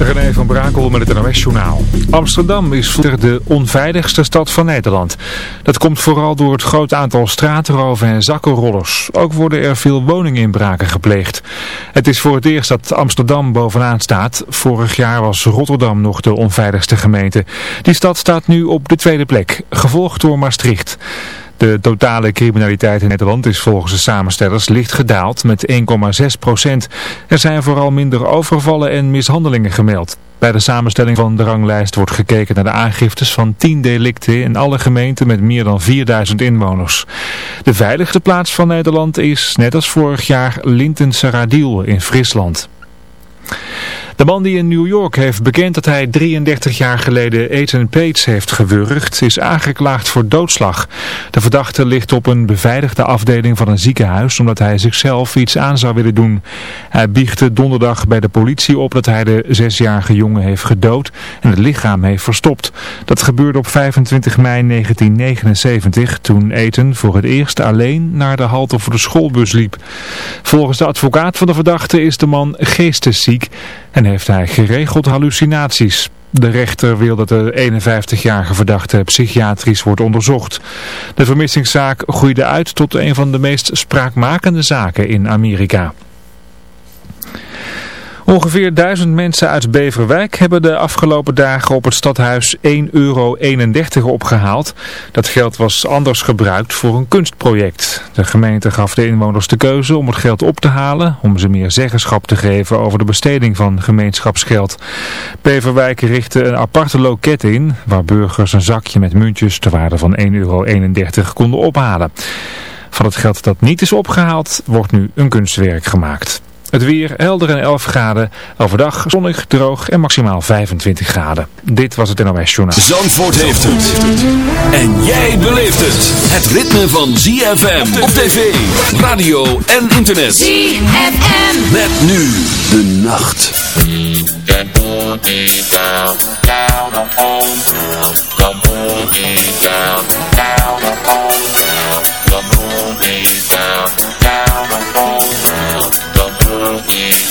René van Brakel met het NOS-journaal. Amsterdam is de onveiligste stad van Nederland. Dat komt vooral door het groot aantal straatroven en zakkenrollers. Ook worden er veel woninginbraken gepleegd. Het is voor het eerst dat Amsterdam bovenaan staat. Vorig jaar was Rotterdam nog de onveiligste gemeente. Die stad staat nu op de tweede plek, gevolgd door Maastricht. De totale criminaliteit in Nederland is volgens de samenstellers licht gedaald met 1,6 procent. Er zijn vooral minder overvallen en mishandelingen gemeld. Bij de samenstelling van de ranglijst wordt gekeken naar de aangiftes van 10 delicten in alle gemeenten met meer dan 4000 inwoners. De veiligste plaats van Nederland is, net als vorig jaar, Linten in Friesland. De man die in New York heeft bekend dat hij 33 jaar geleden Ethan Page heeft gewurgd, is aangeklaagd voor doodslag. De verdachte ligt op een beveiligde afdeling van een ziekenhuis omdat hij zichzelf iets aan zou willen doen. Hij biechtte donderdag bij de politie op dat hij de zesjarige jongen heeft gedood en het lichaam heeft verstopt. Dat gebeurde op 25 mei 1979 toen Ethan voor het eerst alleen naar de halte voor de schoolbus liep. Volgens de advocaat van de verdachte is de man geestesziek en heeft hij geregeld hallucinaties. De rechter wil dat de 51-jarige verdachte psychiatrisch wordt onderzocht. De vermissingszaak groeide uit tot een van de meest spraakmakende zaken in Amerika. Ongeveer duizend mensen uit Beverwijk hebben de afgelopen dagen op het stadhuis 1,31 euro opgehaald. Dat geld was anders gebruikt voor een kunstproject. De gemeente gaf de inwoners de keuze om het geld op te halen, om ze meer zeggenschap te geven over de besteding van gemeenschapsgeld. Beverwijk richtte een aparte loket in, waar burgers een zakje met muntjes ter waarde van 1,31 euro konden ophalen. Van het geld dat niet is opgehaald, wordt nu een kunstwerk gemaakt. Het weer helder en 11 graden. Overdag zonnig, droog en maximaal 25 graden. Dit was het NOS Journaal. Zandvoort heeft het. En jij beleeft het. Het ritme van ZFM op tv, radio en internet. ZFM. Met nu de nacht. down, down Ciao.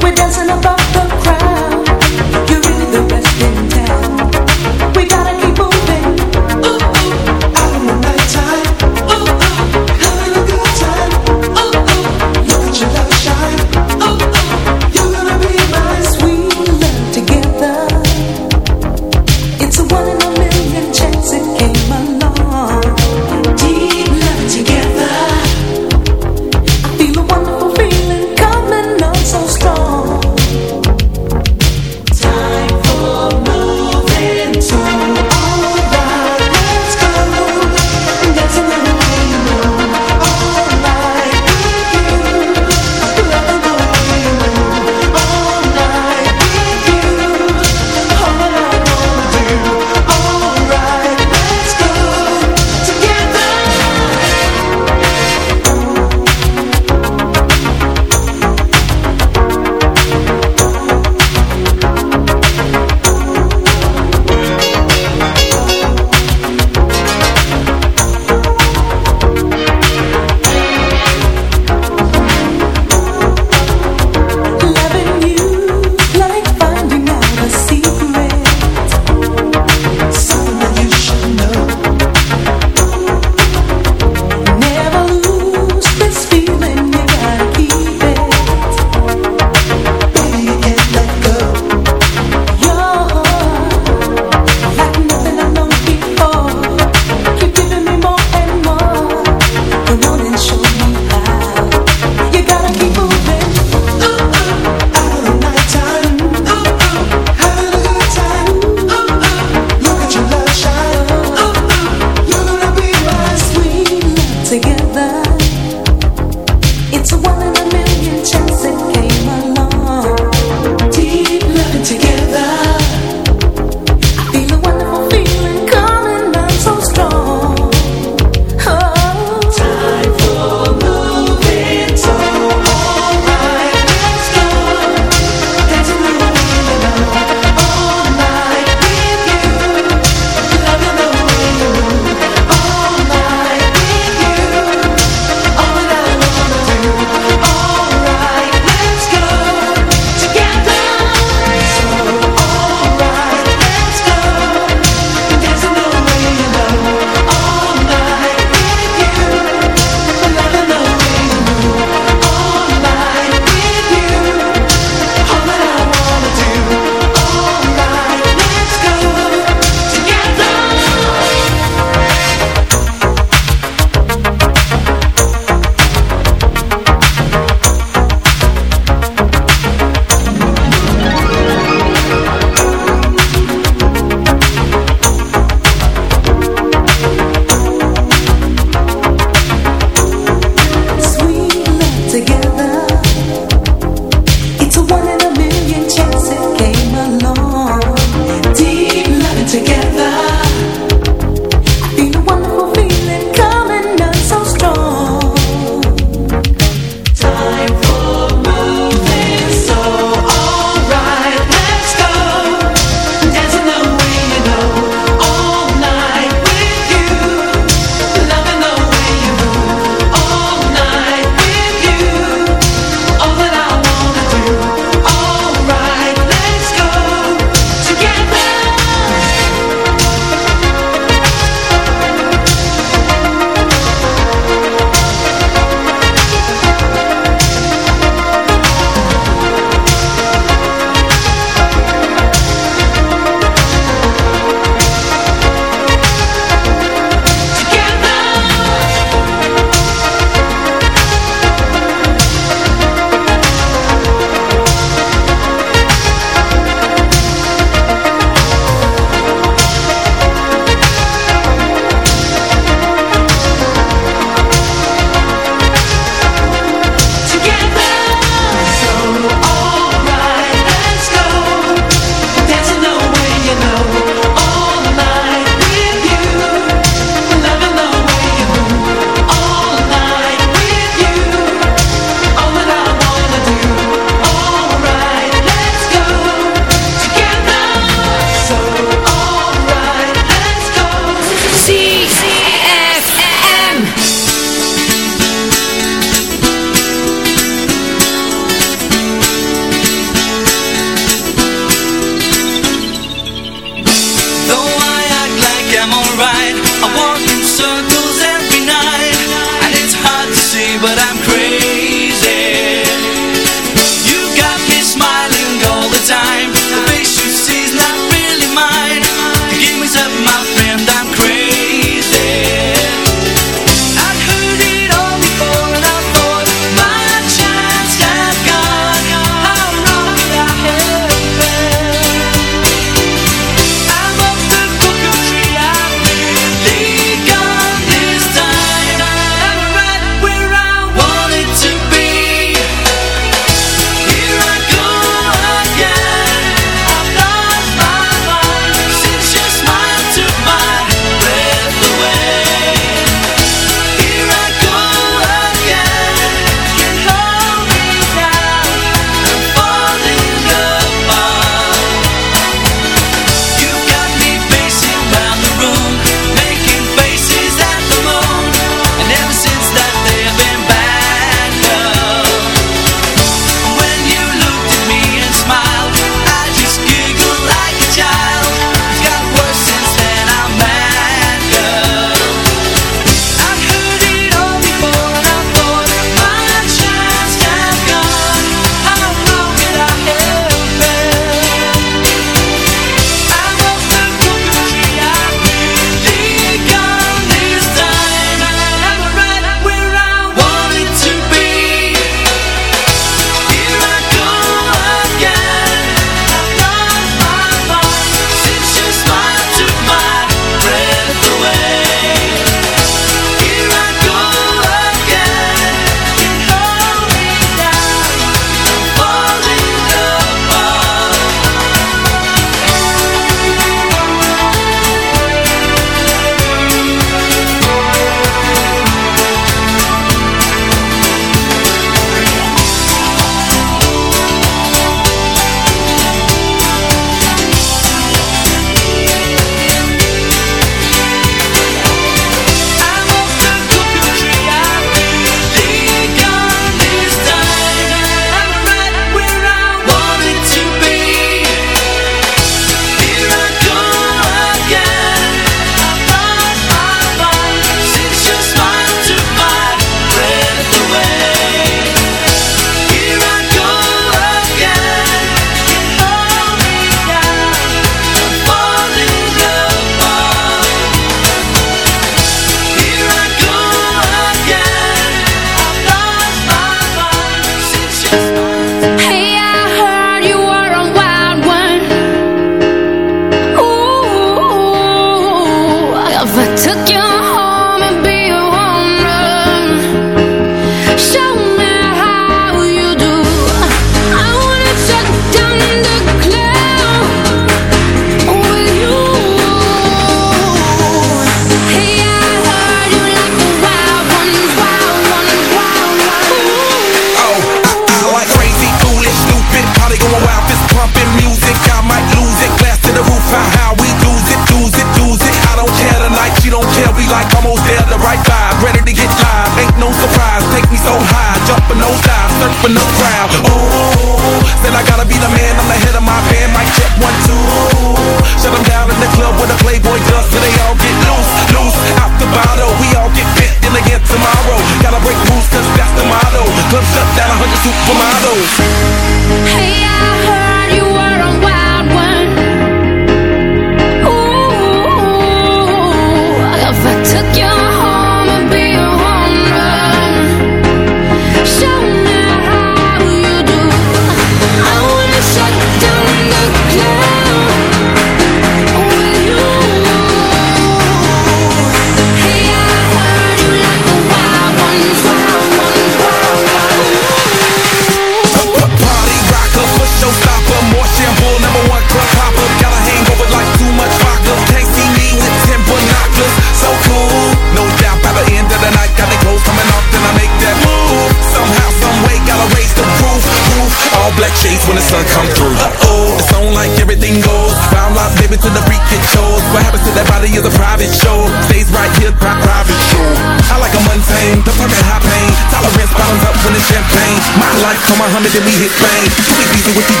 Muhammad, then we hit fame. We beat with the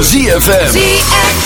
ZFM.